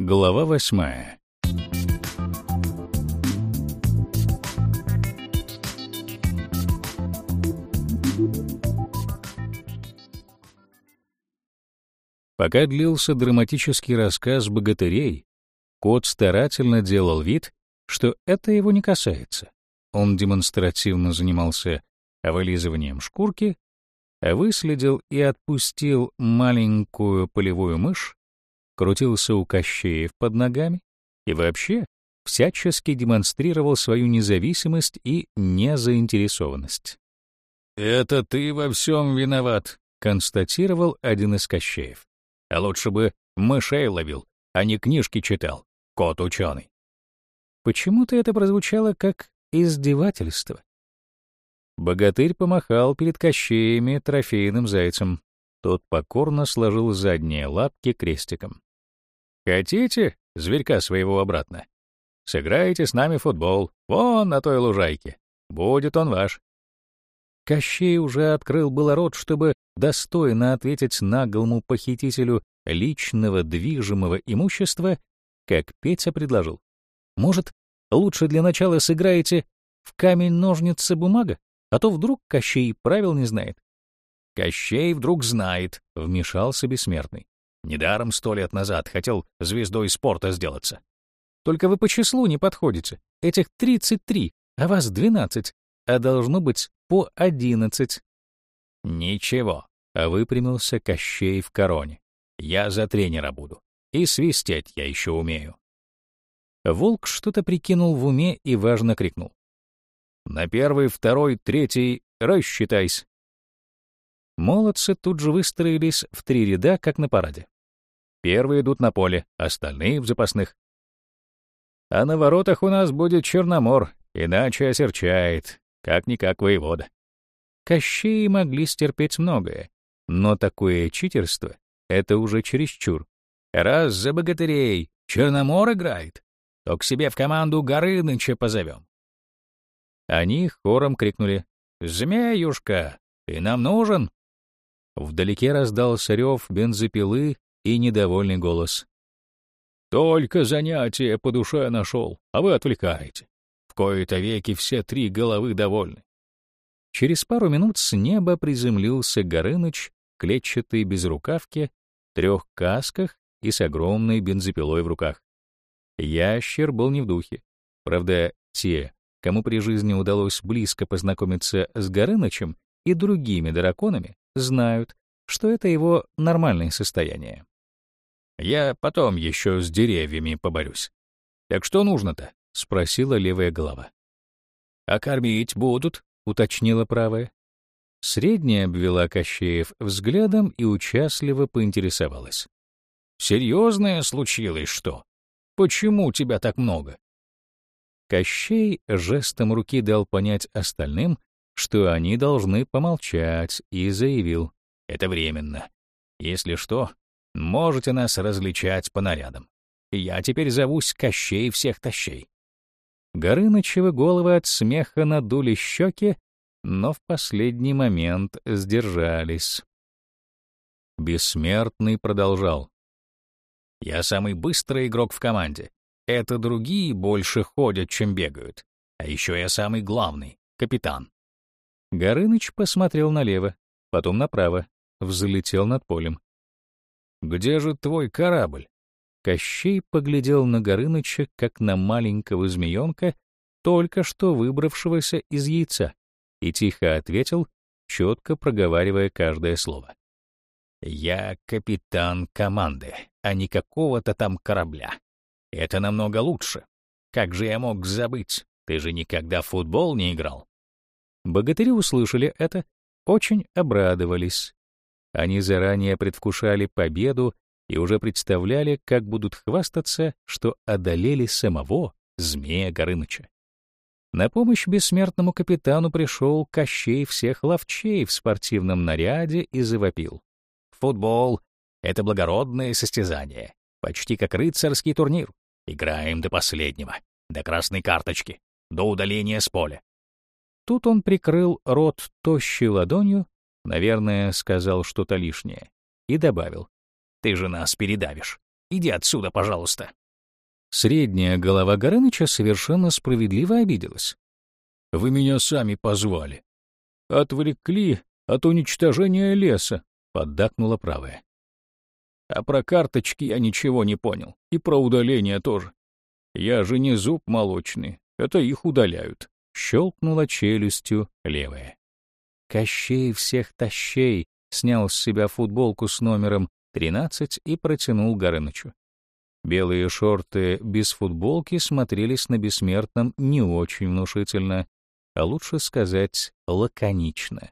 Глава восьмая. Пока длился драматический рассказ богатырей, кот старательно делал вид, что это его не касается. Он демонстративно занимался вылизыванием шкурки, выследил и отпустил маленькую полевую мышь, крутился у Кощеев под ногами и вообще всячески демонстрировал свою независимость и незаинтересованность. «Это ты во всем виноват», — констатировал один из Кощеев. «А лучше бы мышей ловил, а не книжки читал, кот ученый». Почему-то это прозвучало как издевательство. Богатырь помахал перед Кощеями трофейным зайцем. Тот покорно сложил задние лапки крестиком. Хотите зверька своего обратно? Сыграйте с нами футбол, вон на той лужайке. Будет он ваш. Кощей уже открыл было рот, чтобы достойно ответить наглому похитителю личного движимого имущества, как Петя предложил. Может, лучше для начала сыграете в камень-ножницы-бумага, а то вдруг Кощей правил не знает. Кощей вдруг знает, вмешался бессмертный. Недаром сто лет назад хотел звездой спорта сделаться. Только вы по числу не подходите. Этих 33, а вас 12, а должно быть по 11. Ничего, а выпрямился Кощей в короне. Я за тренера буду. И свистеть я еще умею. Волк что-то прикинул в уме и важно крикнул. На первый, второй, третий рассчитайся. Молодцы тут же выстроились в три ряда, как на параде. Первые идут на поле, остальные — в запасных. А на воротах у нас будет Черномор, иначе осерчает, как-никак воевода. Кощеи могли стерпеть многое, но такое читерство — это уже чересчур. Раз за богатырей Черномор играет, то к себе в команду Горыныча позовем. Они хором крикнули «Змеюшка, ты нам нужен?» Вдалеке раздался рев бензопилы и недовольный голос. «Только занятие по душе нашел, а вы отвлекаете. В кои-то веки все три головы довольны». Через пару минут с неба приземлился Горыныч, клетчатый безрукавке, трех касках и с огромной бензопилой в руках. Ящер был не в духе. Правда, те, кому при жизни удалось близко познакомиться с Горынычем и другими драконами, знают, что это его нормальное состояние. Я потом еще с деревьями поборюсь. Так что нужно-то? — спросила левая голова. «А кормить будут?» — уточнила правая. Средняя обвела Кощеев взглядом и участливо поинтересовалась. «Серьезное случилось что? Почему тебя так много?» Кощей жестом руки дал понять остальным, что они должны помолчать, и заявил, «Это временно. Если что, можете нас различать по нарядам. Я теперь зовусь Кощей всех тащей». Горынычевы головы от смеха надули щеки, но в последний момент сдержались. Бессмертный продолжал. «Я самый быстрый игрок в команде. Это другие больше ходят, чем бегают. А еще я самый главный, капитан. Горыныч посмотрел налево, потом направо, взлетел над полем. «Где же твой корабль?» Кощей поглядел на Горыныча, как на маленького змеенка, только что выбравшегося из яйца, и тихо ответил, четко проговаривая каждое слово. «Я капитан команды, а не какого-то там корабля. Это намного лучше. Как же я мог забыть? Ты же никогда в футбол не играл. Богатыри услышали это, очень обрадовались. Они заранее предвкушали победу и уже представляли, как будут хвастаться, что одолели самого Змея Горыныча. На помощь бессмертному капитану пришел Кощей всех ловчей в спортивном наряде и завопил. «Футбол — это благородное состязание, почти как рыцарский турнир. Играем до последнего, до красной карточки, до удаления с поля. Тут он прикрыл рот тощей ладонью, наверное, сказал что-то лишнее, и добавил, «Ты же нас передавишь. Иди отсюда, пожалуйста. Средняя голова Горыныча совершенно справедливо обиделась. «Вы меня сами позвали. Отвлекли от уничтожения леса», — поддакнула правая. «А про карточки я ничего не понял. И про удаление тоже. Я же не зуб молочный, это их удаляют», — щелкнула челюстью левая. Кощей всех тащей снял с себя футболку с номером 13 и протянул Горынычу. Белые шорты без футболки смотрелись на бессмертном не очень внушительно, а лучше сказать, лаконично.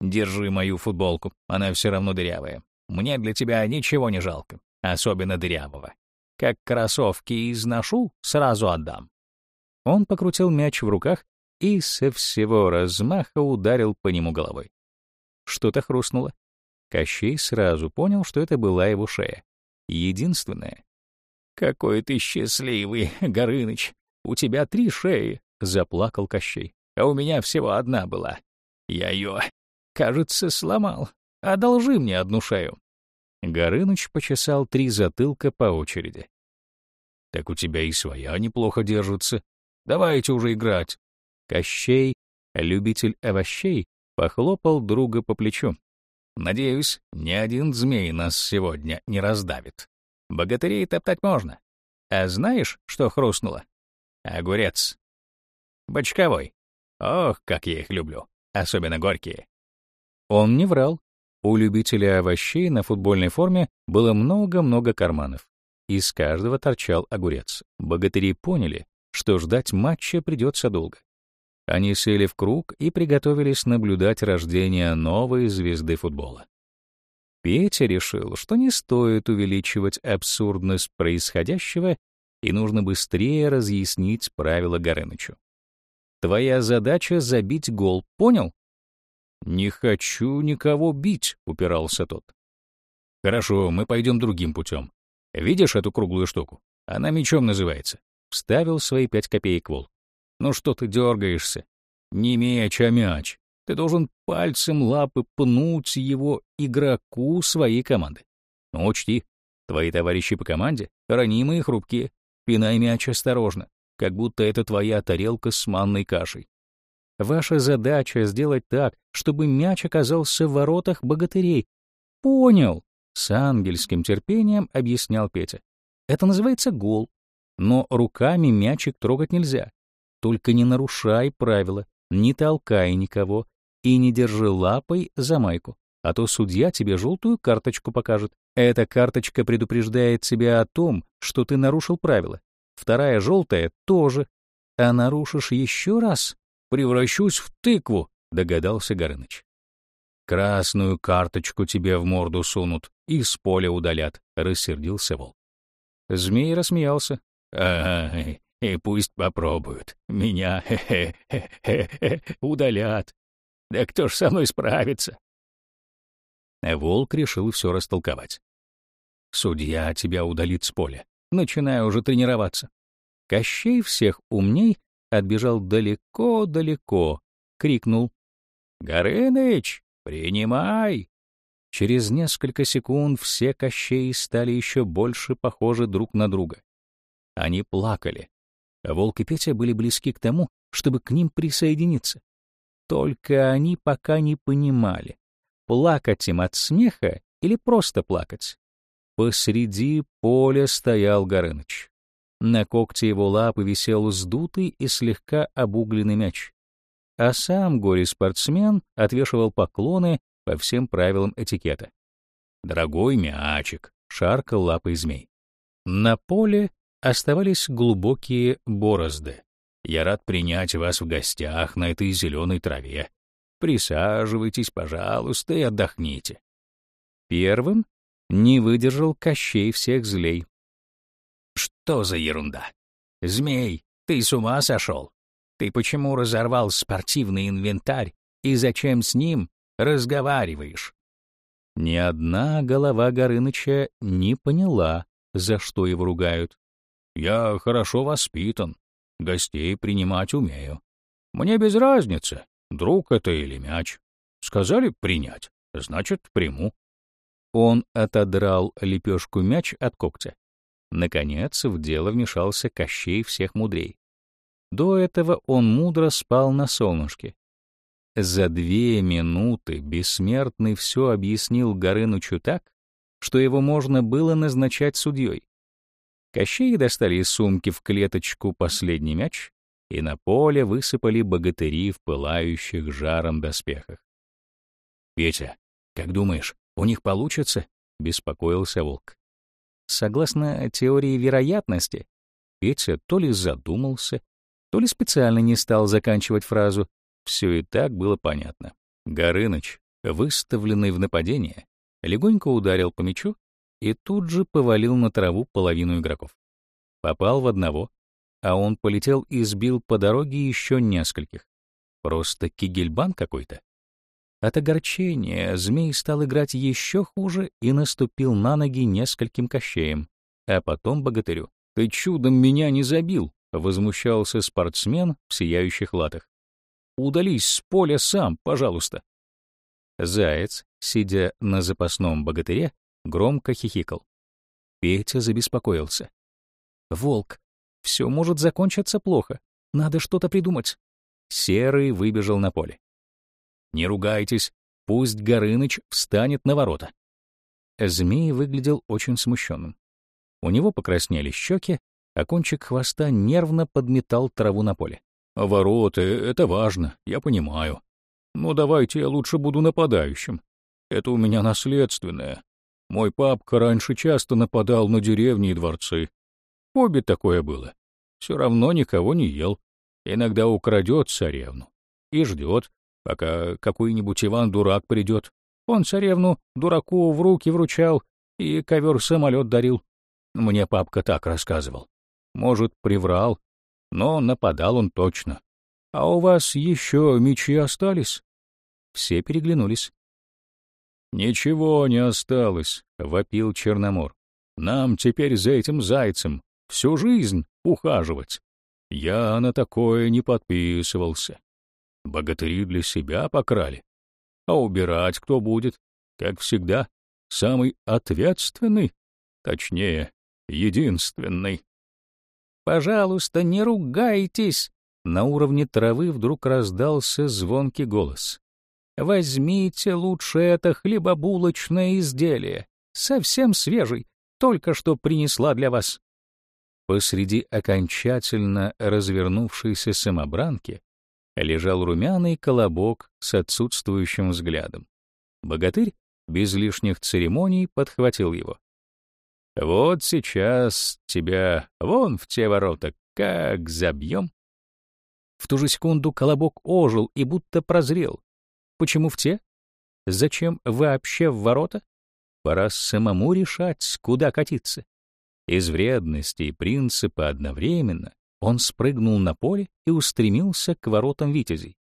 «Держи мою футболку, она все равно дырявая. Мне для тебя ничего не жалко, особенно дырявого. Как кроссовки изношу, сразу отдам». Он покрутил мяч в руках и со всего размаха ударил по нему головой. Что-то хрустнуло. Кощей сразу понял, что это была его шея. Единственная. «Какой ты счастливый, Горыныч! У тебя три шеи!» — заплакал Кощей. «А у меня всего одна была. Я ее, кажется, сломал. Одолжи мне одну шею». Горыныч почесал три затылка по очереди. «Так у тебя и своя неплохо держится. Давайте уже играть». Кощей, любитель овощей, похлопал друга по плечу. «Надеюсь, ни один змей нас сегодня не раздавит». Богатырей топтать можно. А знаешь, что хрустнуло? Огурец. Бочковой. Ох, как я их люблю. Особенно горькие. Он не врал. У любителя овощей на футбольной форме было много-много карманов. Из каждого торчал огурец. Богатыри поняли, что ждать матча придется долго. Они сели в круг и приготовились наблюдать рождение новой звезды футбола. Петя решил, что не стоит увеличивать абсурдность происходящего и нужно быстрее разъяснить правила Горынычу. Твоя задача — забить гол, понял? «Не хочу никого бить», — упирался тот. «Хорошо, мы пойдем другим путем. Видишь эту круглую штуку? Она мечом называется». Вставил свои пять копеек Вол. «Ну что ты дергаешься? Не меч, а мяч. Ты должен пальцем лапы пнуть его игроку своей команды. Но учти, твои товарищи по команде ранимые и хрупкие. Пинай мяч осторожно, как будто это твоя тарелка с манной кашей. Ваша задача — сделать так, чтобы мяч оказался в воротах богатырей. Понял, с ангельским терпением объяснял Петя. Это называется гол. Но руками мячик трогать нельзя. Только не нарушай правила, не толкай никого, и не держи лапой за майку, а то судья тебе желтую карточку покажет. Эта карточка предупреждает тебя о том, что ты нарушил правила. Вторая желтая тоже. А нарушишь еще раз, превращусь в тыкву, догадался Горыныч. Красную карточку тебе в морду сунут и с поля удалят, рассердился волк. Змей рассмеялся. Ага, и пусть попробуют. Меня удалят. Да кто ж со мной справится? Волк решил все растолковать. Судья тебя удалит с поля. Начинаю уже тренироваться. Кощей всех умней отбежал далеко-далеко, крикнул «Горыныч, принимай!» Через несколько секунд все Кощеи стали еще больше похожи друг на друга. Они плакали. Волк и Петя были близки к тому, чтобы к ним присоединиться. Только они пока не понимали, плакать им от смеха или просто плакать. Посреди поля стоял Горыныч. На когте его лапы висел сдутый и слегка обугленный мяч. А сам горе-спортсмен отвешивал поклоны по всем правилам этикета. «Дорогой мячик!» — шаркал лапой змей. На поле оставались глубокие борозды. Я рад принять вас в гостях на этой зеленой траве. Присаживайтесь, пожалуйста, и отдохните. Первым не выдержал Кощей всех злей. Что за ерунда? Змей, ты с ума сошел? Ты почему разорвал спортивный инвентарь и зачем с ним разговариваешь? Ни одна голова Горыныча не поняла, за что его ругают. Я хорошо воспитан, Гостей принимать умею. Мне без разницы, друг это или мяч. Сказали принять, значит, приму. Он отодрал лепешку мяч от когтя. Наконец в дело вмешался Кощей всех мудрей. До этого он мудро спал на солнышке. За две минуты бессмертный все объяснил Горынычу так, что его можно было назначать судьей. Кощеи достали из сумки в клеточку последний мяч, и на поле высыпали богатыри в пылающих жаром доспехах. «Петя, как думаешь, у них получится?» — беспокоился волк. Согласно теории вероятности, Петя то ли задумался, то ли специально не стал заканчивать фразу. Все и так было понятно. Горыныч, выставленный в нападение, легонько ударил по мячу и тут же повалил на траву половину игроков. Попал в одного, а он полетел и сбил по дороге еще нескольких. Просто кигельбан какой-то. От огорчения змей стал играть еще хуже и наступил на ноги нескольким кощеем, а потом богатырю. «Ты чудом меня не забил!» — возмущался спортсмен в сияющих латах. «Удались с поля сам, пожалуйста!» Заяц, сидя на запасном богатыре, громко хихикал. Петя забеспокоился. «Волк, все может закончиться плохо. Надо что-то придумать». Серый выбежал на поле. «Не ругайтесь, пусть Горыныч встанет на ворота». Змей выглядел очень смущенным. У него покраснели щеки, а кончик хвоста нервно подметал траву на поле. «Ворота — это важно, я понимаю. Но давайте я лучше буду нападающим. Это у меня наследственное. Мой папка раньше часто нападал на деревни и дворцы. Хобби такое было. Все равно никого не ел. Иногда украдет царевну. И ждет, пока какой-нибудь Иван-дурак придет. Он царевну дураку в руки вручал и ковер-самолет дарил. Мне папка так рассказывал. Может, приврал, но нападал он точно. А у вас еще мечи остались? Все переглянулись. «Ничего не осталось», — вопил Черномор. «Нам теперь за этим зайцем всю жизнь ухаживать. Я на такое не подписывался. Богатыри для себя покрали. А убирать кто будет? Как всегда, самый ответственный, точнее, единственный. «Пожалуйста, не ругайтесь!» На уровне травы вдруг раздался звонкий голос. Возьмите лучше это хлебобулочное изделие, совсем свежий, только что принесла для вас. Посреди окончательно развернувшейся самобранки лежал румяный колобок с отсутствующим взглядом. Богатырь без лишних церемоний подхватил его. «Вот сейчас тебя вон в те ворота как забьем!» В ту же секунду колобок ожил и будто прозрел. Почему в те? Зачем вообще в ворота? Пора самому решать, куда катиться. Из вредности и принципа одновременно он спрыгнул на поле и устремился к воротам витязей.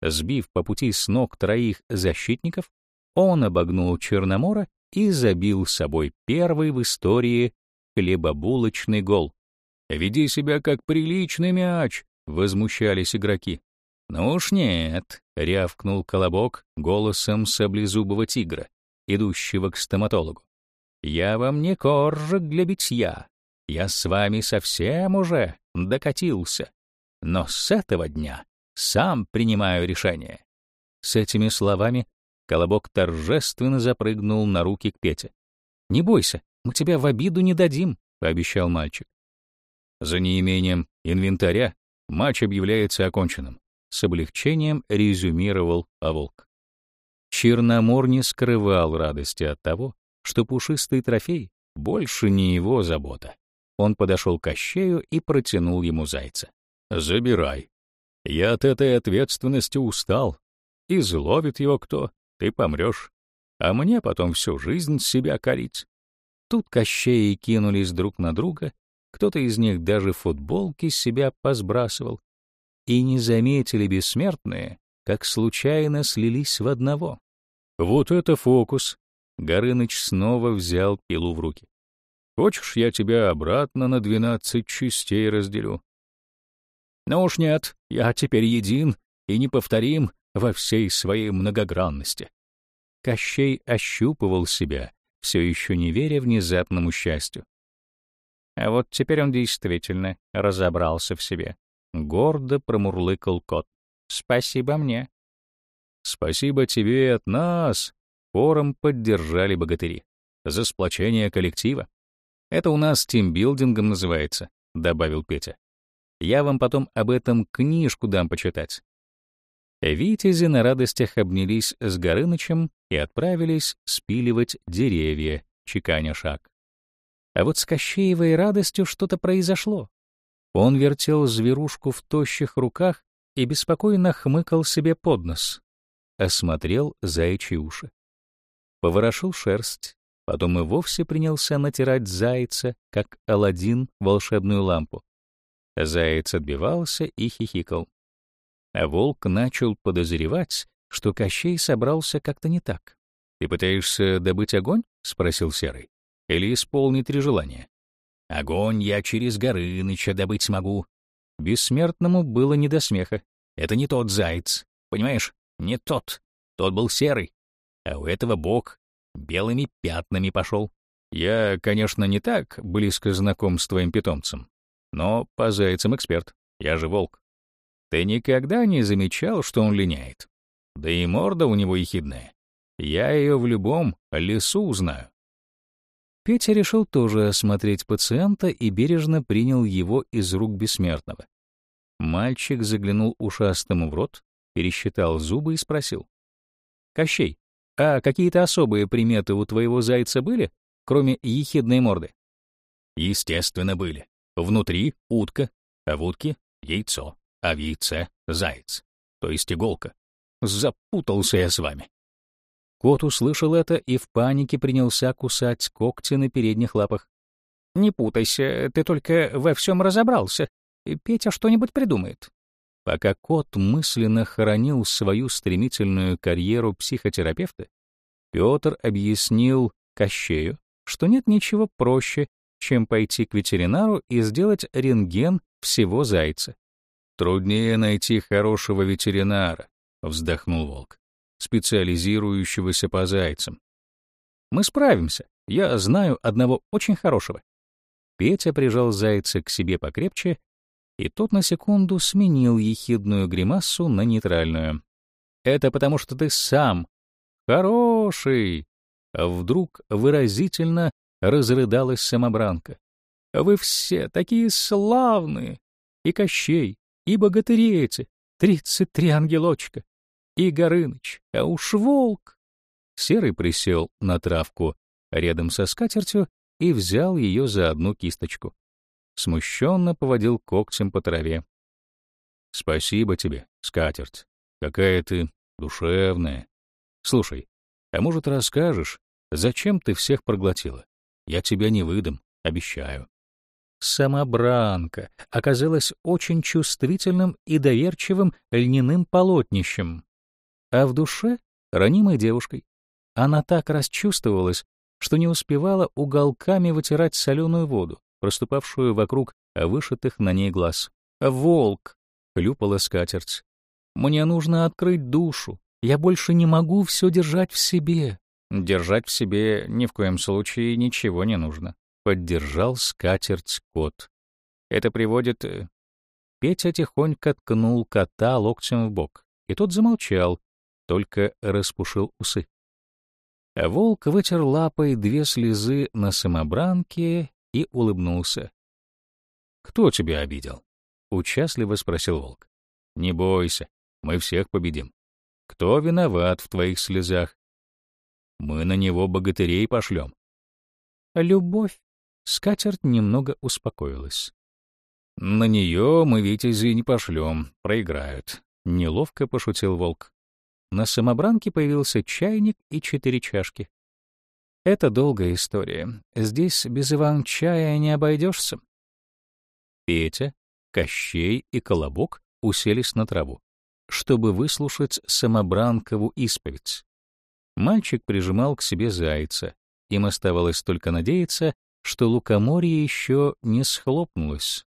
Сбив по пути с ног троих защитников, он обогнул Черномора и забил собой первый в истории хлебобулочный гол. «Веди себя как приличный мяч!» — возмущались игроки. «Ну уж нет», — рявкнул Колобок голосом саблезубого тигра, идущего к стоматологу. «Я вам не коржик для битья. Я с вами совсем уже докатился. Но с этого дня сам принимаю решение». С этими словами Колобок торжественно запрыгнул на руки к Пете. «Не бойся, мы тебя в обиду не дадим», — пообещал мальчик. За неимением инвентаря матч объявляется оконченным. С облегчением резюмировал Аволк. Черномор не скрывал радости от того, что пушистый трофей больше не его забота. Он подошел к Кощею и протянул ему зайца. «Забирай. Я от этой ответственности устал. Изловит его кто, ты помрешь. А мне потом всю жизнь себя корить». Тут Кощеи кинулись друг на друга, кто-то из них даже футболки с себя посбрасывал, и не заметили бессмертные, как случайно слились в одного. Вот это фокус! Горыныч снова взял пилу в руки. Хочешь, я тебя обратно на двенадцать частей разделю? Ну уж нет, я теперь един и неповторим во всей своей многогранности. Кощей ощупывал себя, все еще не веря внезапному счастью. А вот теперь он действительно разобрался в себе. Гордо промурлыкал кот. «Спасибо мне». «Спасибо тебе от нас!» Хором поддержали богатыри. «За сплочение коллектива. Это у нас тимбилдингом называется», — добавил Петя. «Я вам потом об этом книжку дам почитать». Витязи на радостях обнялись с Горынычем и отправились спиливать деревья, чеканя шаг. А вот с Кощеевой радостью что-то произошло. Он вертел зверушку в тощих руках и беспокойно хмыкал себе под нос. Осмотрел заячьи уши. Поворошил шерсть, потом и вовсе принялся натирать зайца, как Аладдин волшебную лампу. Заяц отбивался и хихикал. А волк начал подозревать, что Кощей собрался как-то не так. «Ты пытаешься добыть огонь?» — спросил Серый. «Или исполнить три желания?» Огонь я через Горыныча добыть смогу. Бессмертному было не до смеха. Это не тот заяц. Понимаешь, не тот. Тот был серый. А у этого бог белыми пятнами пошел. Я, конечно, не так близко знаком с твоим питомцем, но по зайцам эксперт. Я же волк. Ты никогда не замечал, что он линяет? Да и морда у него ехидная. Я ее в любом лесу узнаю. Петя решил тоже осмотреть пациента и бережно принял его из рук бессмертного. Мальчик заглянул ушастому в рот, пересчитал зубы и спросил. «Кощей, а какие-то особые приметы у твоего зайца были, кроме ехидной морды?» «Естественно, были. Внутри — утка, а в утке — яйцо, а в яйце — заяц, то есть иголка. Запутался я с вами. Кот услышал это и в панике принялся кусать когти на передних лапах. «Не путайся, ты только во всем разобрался. Петя что-нибудь придумает». Пока кот мысленно хоронил свою стремительную карьеру психотерапевта, Петр объяснил Кощею, что нет ничего проще, чем пойти к ветеринару и сделать рентген всего зайца. «Труднее найти хорошего ветеринара», — вздохнул волк специализирующегося по зайцам. Мы справимся. Я знаю одного очень хорошего. Петя прижал зайца к себе покрепче, и тот на секунду сменил ехидную гримасу на нейтральную. Это потому, что ты сам хороший. А вдруг выразительно разрыдалась самобранка. Вы все такие славные. И Кощей, и богатыри тридцать три ангелочка и Горыныч, а уж волк. Серый присел на травку рядом со скатертью и взял ее за одну кисточку. Смущенно поводил когтем по траве. — Спасибо тебе, скатерть. Какая ты душевная. Слушай, а может, расскажешь, зачем ты всех проглотила? Я тебя не выдам, обещаю. Самобранка оказалась очень чувствительным и доверчивым льняным полотнищем а в душе — ранимой девушкой. Она так расчувствовалась, что не успевала уголками вытирать соленую воду, проступавшую вокруг вышитых на ней глаз. «Волк!» — хлюпала скатерть. «Мне нужно открыть душу. Я больше не могу все держать в себе». «Держать в себе ни в коем случае ничего не нужно», — поддержал скатерть кот. «Это приводит...» э, Петя тихонько ткнул кота локтем в бок, и тот замолчал, только распушил усы. Волк вытер лапой две слезы на самобранке и улыбнулся. «Кто тебя обидел?» — участливо спросил волк. «Не бойся, мы всех победим. Кто виноват в твоих слезах? Мы на него богатырей пошлем». «Любовь». Скатерть немного успокоилась. «На нее мы витязи не пошлем, проиграют», — неловко пошутил волк. На самобранке появился чайник и четыре чашки. Это долгая история. Здесь без Иван-чая не обойдешься. Петя, Кощей и Колобок уселись на траву, чтобы выслушать самобранкову исповедь. Мальчик прижимал к себе зайца. Им оставалось только надеяться, что лукоморье еще не схлопнулось.